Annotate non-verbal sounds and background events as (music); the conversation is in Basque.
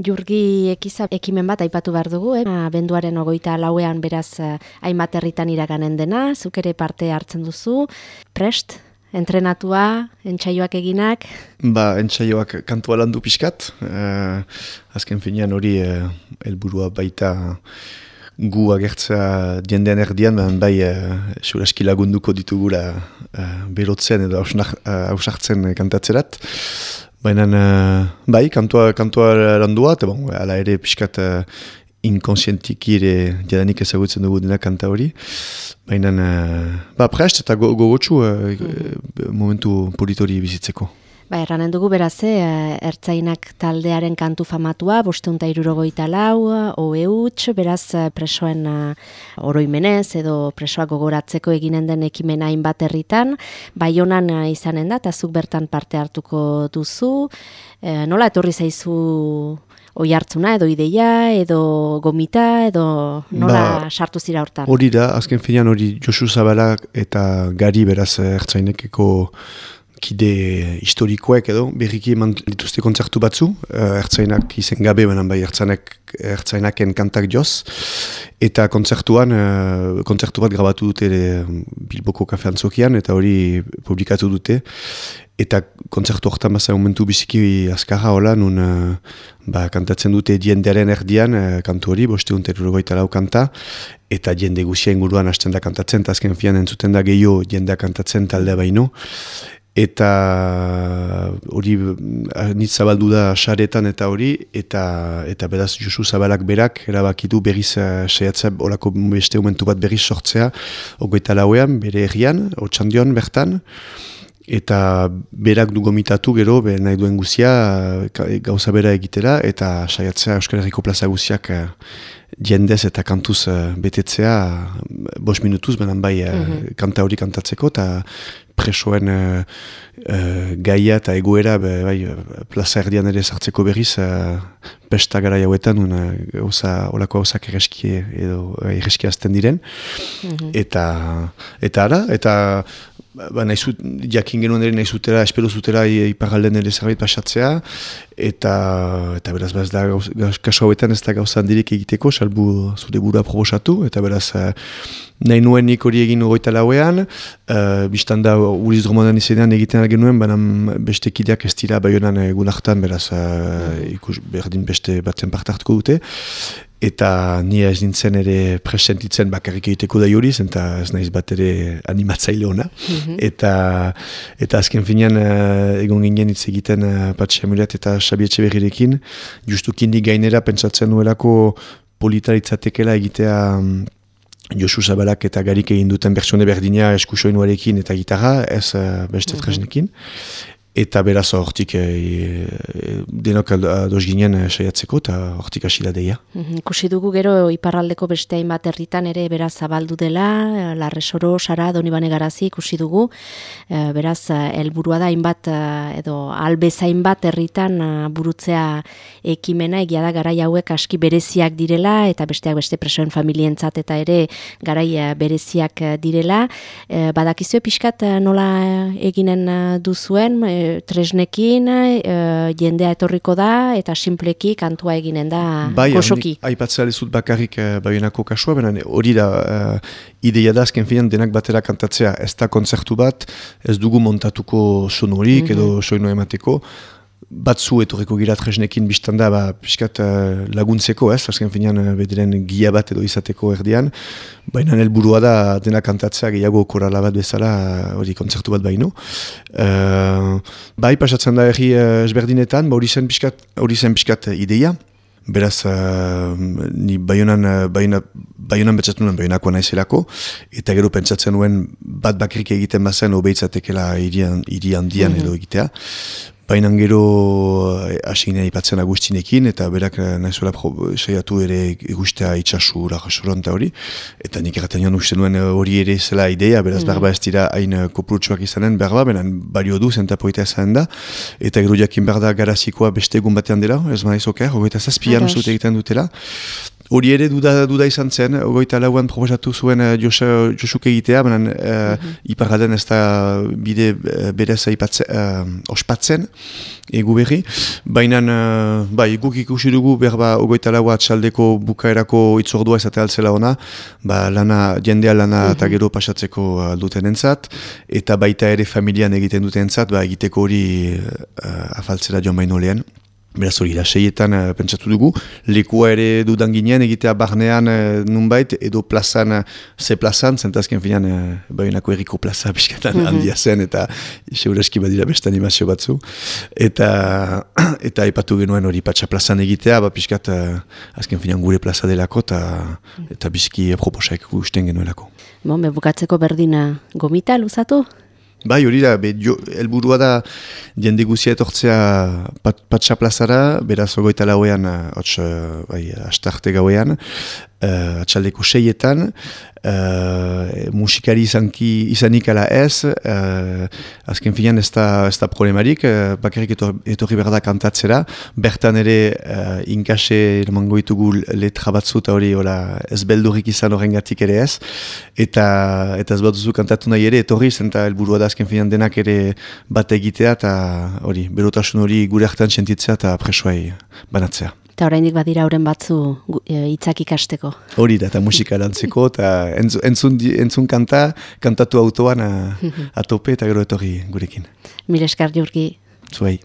Jurgi ekiza ekimen bat aipatu behar dugu, eh? benduaren ogoita lauean beraz eh, hainbat herritan iraganen dena, zuk ere parte hartzen duzu, prest, entrenatua, entsaioak eginak? Ba, entsaioak kantua landu pixkat, eh, azken finean hori eh, helburua baita gu agertzea diendean erdian, bai eh, lagunduko ditugula eh, berotzen edo hausartzen kantatzerat, Baina, uh, bai, kantua, kantua landua, eta bon, ala ere pixkat uh, inkonsientiki ere jadanik ezagutzen dugu dena kanta hori. Baina, uh, ba, prest eta gogotsu go uh, momentu politori bizitzeko. Ba, erranen dugu beraze, eh, ertzainak taldearen kantu famatua, bosteunta irurogoita lau, oeuts, beraz eh, presoen uh, oroimenez edo presoak gogoratzeko eginen den ekimena hainbat herritan, bai honan uh, izanen da, eta zuk bertan parte hartuko duzu, nola etorri zaizu oi hartzuna edo ideia edo gomita edo nola ba, sartu zira hortan? Hori da, azken finean hori Josu Zabalak eta Gari beraz ertzainekeko kide historikoek edo, berriki eman dituzte kontzertu batzu, uh, ertzainak izen gabe, benen bai ertzainak, ertzainaken kantak joz, eta kontzertuan, uh, kontzertu bat grabatu dute Bilboko kafean zokian, eta hori publikatu dute, eta kontzertu horretan basa momentu biziki azkarra hola, nun uh, ba, kantatzen dute diendearen erdian, uh, kantu hori, boste unteruro goita lau kanta, eta jende guzia inguruan hasten da kantatzen, eta azken fian entzuten da gehiago jendea kantatzen taldea baino, eta hori eh, nit zabaldu da saretan eta hori eta eta beraz Josu Zabalak berak erabakitu berriz uh, saiatzea olako beste momentu bat berriz sortzea ogoita lauean bere herrian, otxandion bertan. Eta berak du gomitatu gero be, nahi duen guzia gauza bera egitera eta saiatzea Euskal Herriko plaza guziak jendez eta kantuz betetzea bos minutuz benan bai mm kanta hori kantatzeko eta presoen uh, uh, gaia eta egoera be, bai, plaza erdian ere sartzeko berriz uh, pesta gara jauetan una, osa, olako hausak erreski edo erreski azten diren mhm. eta eta ara eta ba, naizut, jakin genuen ere naizutera, espero zutera iparalden ere zerbait pasatzea, eta, eta beraz, beraz da, kaso hauetan ez da gauza handirik egiteko, salbu zure burua probosatu, eta beraz, uh, nahi nuen nik hori egin ugoita lauean, uh, biztan da, uriz dromonan izanean egiten genuen, baina beste kideak ez dira baionan egun hartan, beraz, uh, ikus, berdin beste batzen partartuko dute, eta ni ez nintzen ere presentitzen bakarrik egiteko da juriz, eta ez naiz bat ere animatzaile ona. Mhm. eta, eta azken finean uh, egon ginen hitz egiten uh, Patxe eta Xabietxe berrirekin, justu kindi gainera pentsatzen nuelako politaritzatekela egitea um, Josu Zabalak eta garik egin duten bertsione berdina eskusoinuarekin eta gitarra, ez uh, beste mm Eta beraz hortik e, denok ados ginen e, saiatzeko eta hortik hasi da deia. Mhm, ikusi dugu gero iparraldeko beste hainbat herritan ere beraz zabaldu dela, larresoro, sara, donibane garazi ikusi dugu. beraz, helburua da hainbat edo albezain bat herritan burutzea ekimena, egia da garai hauek aski bereziak direla eta besteak beste presoen familientzat eta ere garai bereziak direla. E, badakizue pixkat nola eginen duzuen, tresnekin, e, jendea etorriko da, eta simpleki kantua eginen da bai, gozoki. Bai, aipatzea lezut bakarrik e, baionako kasua, benen hori da e, ideia da azken finan denak batera kantatzea, ez da konzertu bat, ez dugu montatuko sonorik mm edo soinu emateko, batzu etorriko gira tresnekin biztan da, ba, piskat uh, laguntzeko, ez, azken finean uh, bederen gia bat edo izateko erdian, baina helburua da dena kantatzea gehiago korala bat bezala hori kontzertu bat baino. Uh, bai, pasatzen da erri uh, esberdinetan, ba, hori zen piskat, hori zen piskat ideia, Beraz, uh, ni baionan, baionan, baionan betxatu nuen baionako naizelako, eta gero pentsatzen nuen bat bakrik egiten bazen obeitzatekela irian, irian dian mhm. edo egitea. Baina gero eh, hasi ipatzen agustinekin, eta berak eh, nahizuela saiatu ere egustea itxasu rajasuranta hori. Eta nik erraten joan uste nuen eh, hori ere zela idea, beraz mm. berba ez dira hain kopurutsuak izanen berba, benen balio du zenta poeta esan da. Eta gero jakin berda garazikoa beste egun batean dela, ez ma ezoker, hogeita zazpian egiten dutela. Hori ere duda, duda izan zen, ogoita lauan proposatu zuen uh, Josuk egitea, baina uh, mm ez da bide uh, berez uh, ospatzen, egu berri. Baina, uh, bai, guk ikusi dugu berba ogoita laua txaldeko bukaerako itzordua ezate altzela ona, ba, lana, jendea lana eta gero pasatzeko uh, duten entzat, eta baita ere familian egiten duten entzat, ba, egiteko hori uh, afaltzera joan baino lehen. Beraz hori, da seietan uh, pentsatu dugu, lekua ere dudan ginen egitea barnean uh, nunbait, edo plazan, uh, ze plazan, zentazken finan, uh, bainako erriko plaza (laughs) biskatan mm handia zen, eta seuraski badira beste animazio batzu. Eta (clears throat) eta ipatu genuen hori patxa plazan egitea, ba piskat, uh, azken finan gure plaza delako, eta, eta bizki proposaik gusten genuelako. Bon, bukatzeko berdina gomita luzatu? Bai, hori da, be, jo, elburua da jende guzia etortzea pat, patxa plazara, beraz ogoita lauean, hotx, bai, astarte gauean, uh, atxaldeko seietan, uh, musikari izanki, izanik ala ez, uh, azken finean ez da, ez da problemarik, uh, bakarrik etorri behar da kantatzera, bertan ere uh, inkase eramango ditugu letra batzu eta hori ez beldurik izan horren ere ez, eta, eta ez bat duzu kantatu nahi ere, etorri zen eta helburua da azken finean denak ere bat egitea, eta hori, berotasun hori gure hartan sentitzea eta presoai banatzea. Eta oraindik badira horren batzu e, hitzak ikasteko. Hori da, eta musika lantzeko, eta entzun, entzun kanta, kantatu autoan atope (laughs) eta gero etorri gurekin. Mire eskar jurgi. Zuei.